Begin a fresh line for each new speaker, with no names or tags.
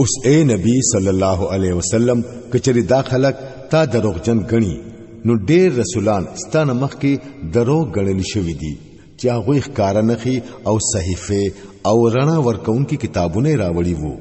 اوس اے نبی صلی الله علیه وسلم کچری دا خلک تا دروغجن غني نو ډېر رسولان ستانه مخ کې دروغ غړل شوی دي چې هغه ښکار نه او صحیفه او رڼا ورکون کې کتابونه راوړي وو